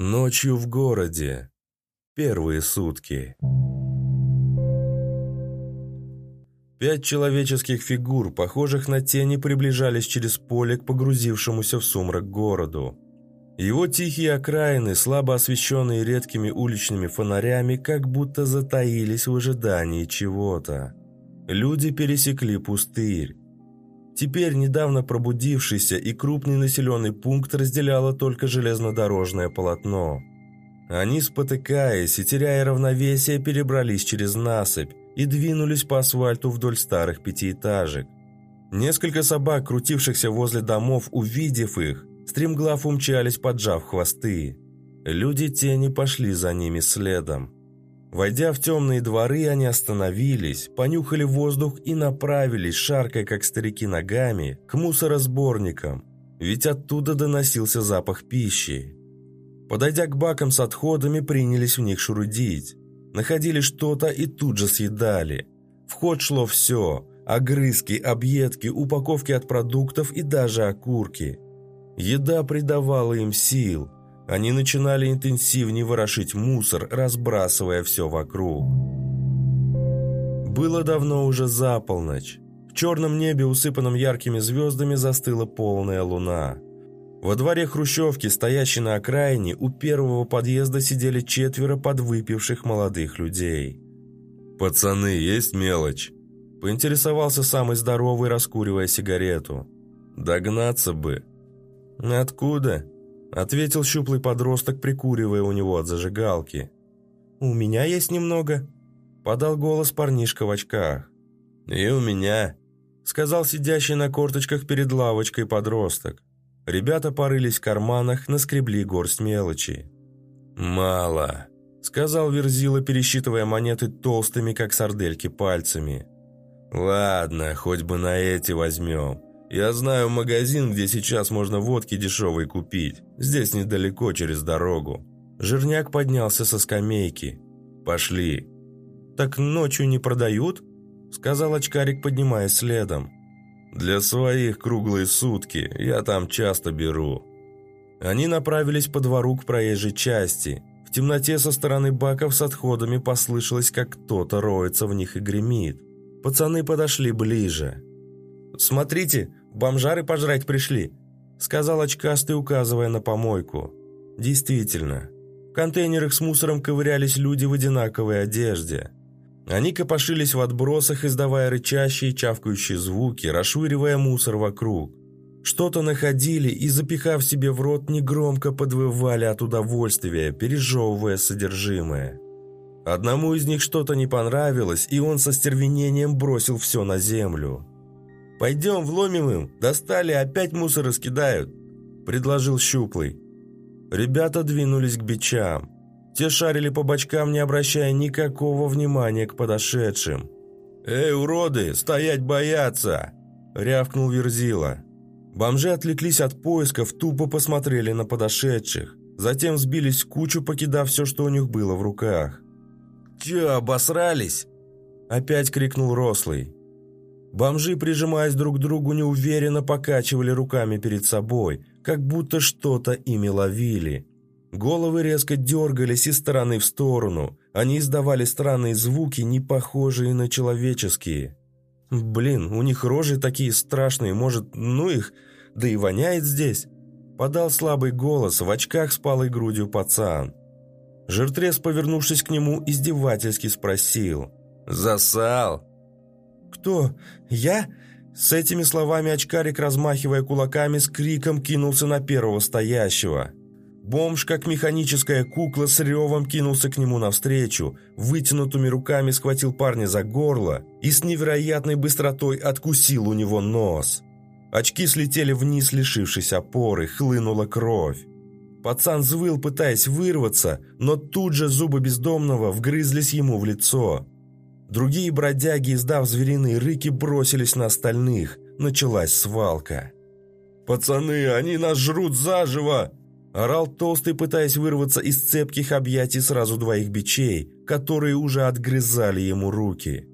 Ночью в городе. Первые сутки. Пять человеческих фигур, похожих на тени, приближались через поле к погрузившемуся в сумрак городу. Его тихие окраины, слабо освещенные редкими уличными фонарями, как будто затаились в ожидании чего-то. Люди пересекли пустырь. Теперь недавно пробудившийся и крупный населенный пункт разделяло только железнодорожное полотно. Они, спотыкаясь и теряя равновесие, перебрались через насыпь, и двинулись по асфальту вдоль старых пятиэтажек. Несколько собак, крутившихся возле домов, увидев их, стремглав умчались, поджав хвосты. Люди тени пошли за ними следом. Войдя в темные дворы, они остановились, понюхали воздух и направились, шаркая, как старики ногами, к мусоросборникам, ведь оттуда доносился запах пищи. Подойдя к бакам с отходами, принялись в них шурудить. Находили что-то и тут же съедали. В ход шло все – огрызки, объедки, упаковки от продуктов и даже окурки. Еда придавала им сил. Они начинали интенсивнее ворошить мусор, разбрасывая все вокруг. Было давно уже за полночь. В черном небе, усыпанном яркими звездами, застыла полная луна – во дворе хрущевки, стоящей на окраине, у первого подъезда сидели четверо подвыпивших молодых людей. «Пацаны, есть мелочь?» Поинтересовался самый здоровый, раскуривая сигарету. «Догнаться бы». «Откуда?» Ответил щуплый подросток, прикуривая у него от зажигалки. «У меня есть немного», — подал голос парнишка в очках. «И у меня», — сказал сидящий на корточках перед лавочкой подросток. Ребята порылись в карманах, наскребли горсть мелочи. «Мало», — сказал Верзила, пересчитывая монеты толстыми, как сардельки, пальцами. «Ладно, хоть бы на эти возьмем. Я знаю магазин, где сейчас можно водки дешевой купить. Здесь недалеко, через дорогу». Жирняк поднялся со скамейки. «Пошли». «Так ночью не продают?» — сказал очкарик, поднимаясь следом. Для своих круглые сутки, я там часто беру». Они направились по двору к проезжей части. В темноте со стороны баков с отходами послышалось, как кто-то роется в них и гремит. Пацаны подошли ближе. «Смотрите, бомжары пожрать пришли», — сказал очкастый, указывая на помойку. «Действительно, в контейнерах с мусором ковырялись люди в одинаковой одежде». Они копошились в отбросах, издавая рычащие чавкающие звуки, расшвыривая мусор вокруг. Что-то находили и, запихав себе в рот, негромко подвывали от удовольствия, пережевывая содержимое. Одному из них что-то не понравилось, и он со стервенением бросил все на землю. «Пойдем, вломим им, достали, опять мусор раскидают», – предложил Щуплый. Ребята двинулись к бичам. Те шарили по бочкам, не обращая никакого внимания к подошедшим. «Эй, уроды, стоять бояться!» – рявкнул Верзила. Бомжи отвлеклись от поисков, тупо посмотрели на подошедших. Затем сбились в кучу, покидав все, что у них было в руках. «Че, обосрались?» – опять крикнул Рослый. Бомжи, прижимаясь друг к другу, неуверенно покачивали руками перед собой, как будто что-то ими ловили. Головы резко дергались из стороны в сторону. Они издавали странные звуки, не похожие на человеческие. «Блин, у них рожи такие страшные, может, ну их, да и воняет здесь!» Подал слабый голос, в очках с палой грудью пацан. Жиртрес, повернувшись к нему, издевательски спросил. «Засал!» «Кто? Я?» С этими словами очкарик, размахивая кулаками, с криком кинулся на первого стоящего. Бомж, как механическая кукла, с ревом кинулся к нему навстречу, вытянутыми руками схватил парня за горло и с невероятной быстротой откусил у него нос. Очки слетели вниз, лишившись опоры, хлынула кровь. Пацан взвыл, пытаясь вырваться, но тут же зубы бездомного вгрызлись ему в лицо. Другие бродяги, издав звериные рыки, бросились на остальных. Началась свалка. «Пацаны, они нас жрут заживо!» Орал толстый, пытаясь вырваться из цепких объятий сразу двоих бичей, которые уже отгрызали ему руки.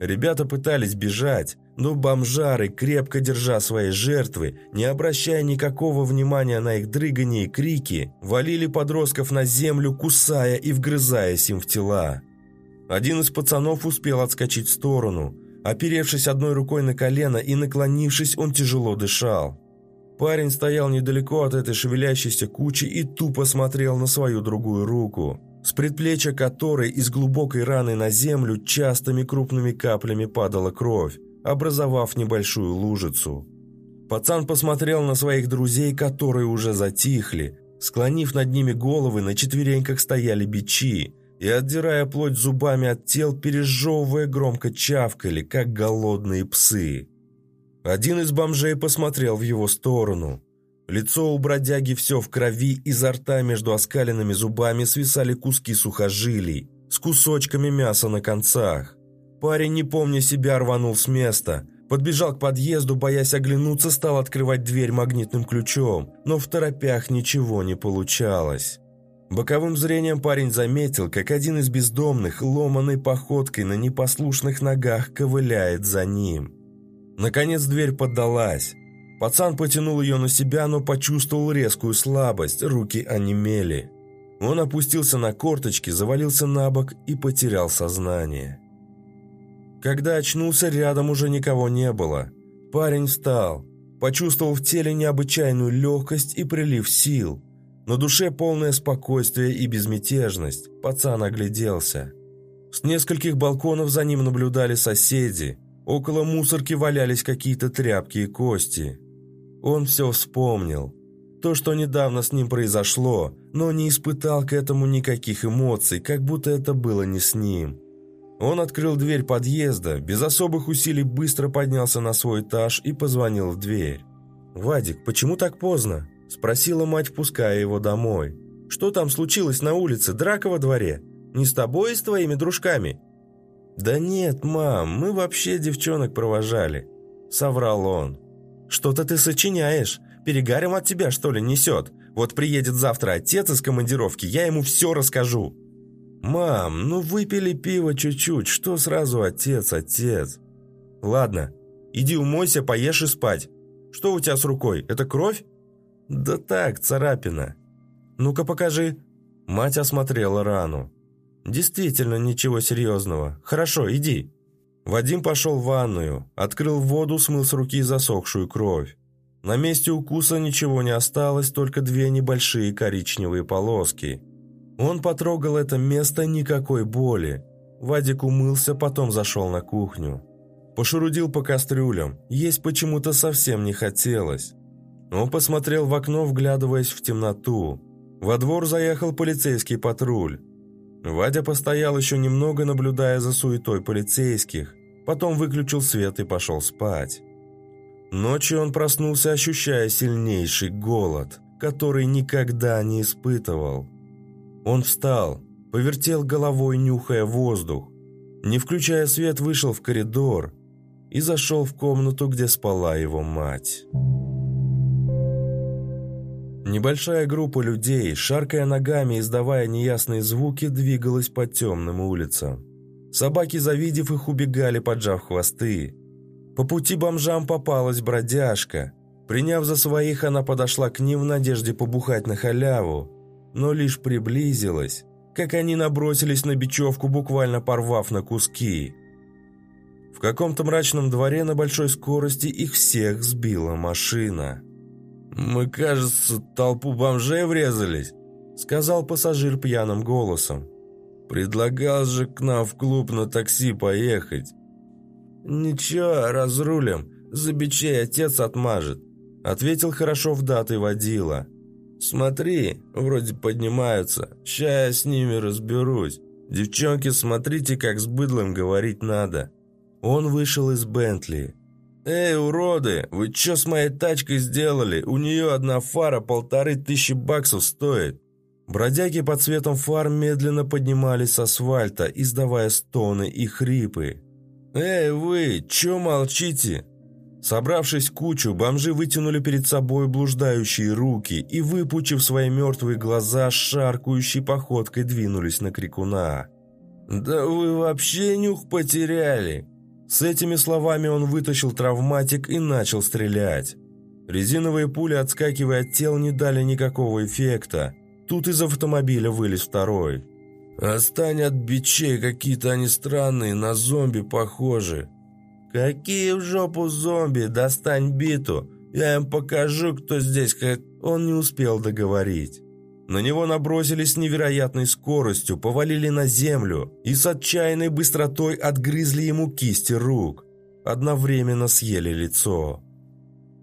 Ребята пытались бежать, Но бомжары, крепко держа свои жертвы, не обращая никакого внимания на их дрыгание и крики, валили подростков на землю, кусая и вгрызаясь им в тела. Один из пацанов успел отскочить в сторону. Оперевшись одной рукой на колено и наклонившись, он тяжело дышал. Парень стоял недалеко от этой шевелящейся кучи и тупо смотрел на свою другую руку, с предплечья которой из глубокой раны на землю частыми крупными каплями падала кровь образовав небольшую лужицу. Пацан посмотрел на своих друзей, которые уже затихли. Склонив над ними головы, на четвереньках стояли бичи, и, отдирая плоть зубами от тел, пережевывая, громко чавкали, как голодные псы. Один из бомжей посмотрел в его сторону. Лицо у бродяги все в крови, изо рта между оскаленными зубами свисали куски сухожилий с кусочками мяса на концах. Парень, не помня себя, рванул с места. Подбежал к подъезду, боясь оглянуться, стал открывать дверь магнитным ключом, но в торопях ничего не получалось. Боковым зрением парень заметил, как один из бездомных, ломаной походкой на непослушных ногах ковыляет за ним. Наконец дверь поддалась. Пацан потянул ее на себя, но почувствовал резкую слабость, руки онемели. Он опустился на корточки, завалился на бок и потерял сознание. Когда очнулся, рядом уже никого не было. Парень встал, почувствовал в теле необычайную легкость и прилив сил. На душе полное спокойствие и безмятежность. Пацан огляделся. С нескольких балконов за ним наблюдали соседи. Около мусорки валялись какие-то тряпки и кости. Он все вспомнил. То, что недавно с ним произошло, но не испытал к этому никаких эмоций, как будто это было не с ним. Он открыл дверь подъезда, без особых усилий быстро поднялся на свой этаж и позвонил в дверь. «Вадик, почему так поздно?» – спросила мать, впуская его домой. «Что там случилось на улице, драка во дворе? Не с тобой и с твоими дружками?» «Да нет, мам, мы вообще девчонок провожали», – соврал он. «Что-то ты сочиняешь. Перегарем от тебя, что ли, несет? Вот приедет завтра отец из командировки, я ему все расскажу». «Мам, ну выпили пиво чуть-чуть, что сразу отец, отец?» «Ладно, иди умойся, поешь и спать. Что у тебя с рукой, это кровь?» «Да так, царапина». «Ну-ка покажи». Мать осмотрела рану. «Действительно, ничего серьезного. Хорошо, иди». Вадим пошел в ванную, открыл воду, смыл с руки засохшую кровь. На месте укуса ничего не осталось, только две небольшие коричневые полоски – он потрогал это место никакой боли. Вадик умылся, потом зашел на кухню. Пошурудил по кастрюлям, есть почему-то совсем не хотелось. Он посмотрел в окно, вглядываясь в темноту. Во двор заехал полицейский патруль. Вадя постоял еще немного, наблюдая за суетой полицейских. Потом выключил свет и пошел спать. Ночью он проснулся, ощущая сильнейший голод, который никогда не испытывал. Он встал, повертел головой, нюхая воздух. Не включая свет, вышел в коридор и зашел в комнату, где спала его мать. Небольшая группа людей, шаркая ногами и издавая неясные звуки, двигалась по темным улицам. Собаки, завидев их, убегали, поджав хвосты. По пути бомжам попалась бродяжка. Приняв за своих, она подошла к ним в надежде побухать на халяву, но лишь приблизилась, как они набросились на бечевку, буквально порвав на куски. В каком-то мрачном дворе на большой скорости их всех сбила машина. «Мы, кажется, толпу бомжей врезались», — сказал пассажир пьяным голосом. «Предлагал же к нам в клуб на такси поехать». «Ничего, разрулим, за бичей отец отмажет», — ответил хорошо в даты водила. «Смотри, вроде поднимаются. Ща я с ними разберусь. Девчонки, смотрите, как с быдлом говорить надо». Он вышел из Бентли. «Эй, уроды, вы что с моей тачкой сделали? У нее одна фара полторы тысячи баксов стоит». Бродяги под светом фар медленно поднимались с асфальта, издавая стоны и хрипы. «Эй, вы, чё молчите? Собравшись кучу, бомжи вытянули перед собой блуждающие руки и, выпучив свои мертвые глаза, шаркающей походкой двинулись на крикуна. «Да вы вообще нюх потеряли!» С этими словами он вытащил травматик и начал стрелять. Резиновые пули, отскакивая от тел, не дали никакого эффекта. Тут из автомобиля вылез второй. «Остань от бичей, какие-то они странные, на зомби похожи». «Какие в жопу зомби? Достань биту! Я им покажу, кто здесь как...» Он не успел договорить. На него набросились с невероятной скоростью, повалили на землю и с отчаянной быстротой отгрызли ему кисти рук. Одновременно съели лицо.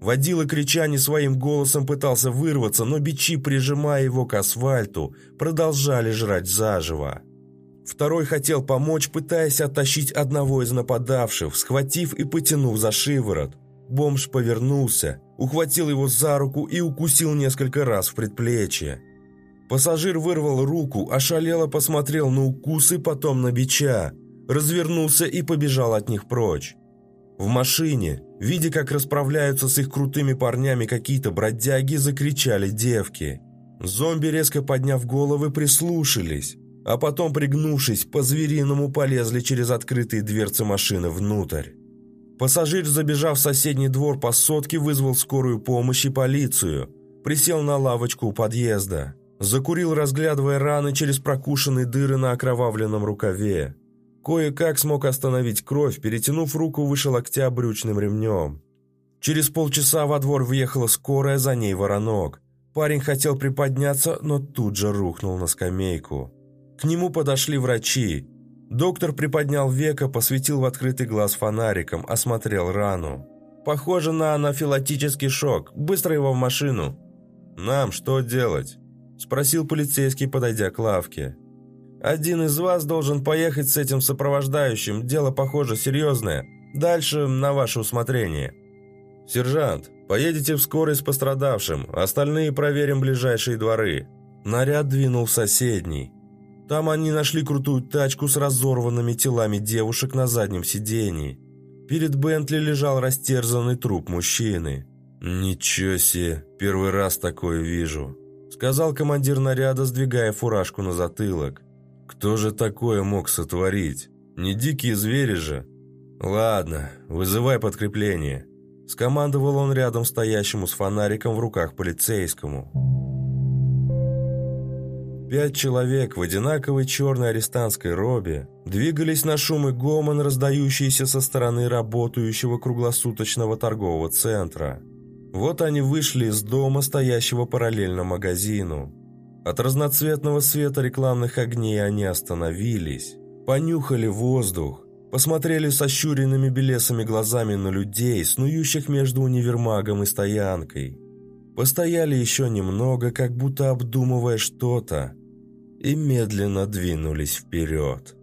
Водила, крича не своим голосом, пытался вырваться, но бичи, прижимая его к асфальту, продолжали жрать заживо. Второй хотел помочь, пытаясь оттащить одного из нападавших, схватив и потянув за шиворот. Бомж повернулся, ухватил его за руку и укусил несколько раз в предплечье. Пассажир вырвал руку, ошалело посмотрел на укусы, потом на бича, развернулся и побежал от них прочь. В машине, видя, как расправляются с их крутыми парнями какие-то бродяги, закричали девки. Зомби, резко подняв головы, прислушались, а потом, пригнувшись, по-звериному полезли через открытые дверцы машины внутрь. Пассажир, забежав в соседний двор по сотке, вызвал скорую помощь и полицию. Присел на лавочку у подъезда. Закурил, разглядывая раны через прокушенные дыры на окровавленном рукаве. Кое-как смог остановить кровь, перетянув руку выше локтя брючным ремнем. Через полчаса во двор въехала скорая, за ней воронок. Парень хотел приподняться, но тут же рухнул на скамейку. К нему подошли врачи. Доктор приподнял века, посветил в открытый глаз фонариком, осмотрел рану. «Похоже на анафилактический шок. Быстро его в машину». «Нам что делать?» – спросил полицейский, подойдя к лавке. Один из вас должен поехать с этим сопровождающим, дело, похоже, серьезное. Дальше на ваше усмотрение. Сержант, поедете в скорой с пострадавшим, остальные проверим ближайшие дворы. Наряд двинул в соседний. Там они нашли крутую тачку с разорванными телами девушек на заднем сидении. Перед Бентли лежал растерзанный труп мужчины. «Ничего себе, первый раз такое вижу», — сказал командир наряда, сдвигая фуражку на затылок. Кто же такое мог сотворить? Не дикие звери же? Ладно, вызывай подкрепление. Скомандовал он рядом стоящему с фонариком в руках полицейскому. Пять человек в одинаковой черной арестантской робе двигались на шум и гомон, раздающиеся со стороны работающего круглосуточного торгового центра. Вот они вышли из дома, стоящего параллельно магазину. От разноцветного света рекламных огней они остановились, понюхали воздух, посмотрели сощуренными белесыми глазами на людей, снующих между универмагом и стоянкой. Постояли еще немного, как будто обдумывая что-то, и медленно двинулись вперед.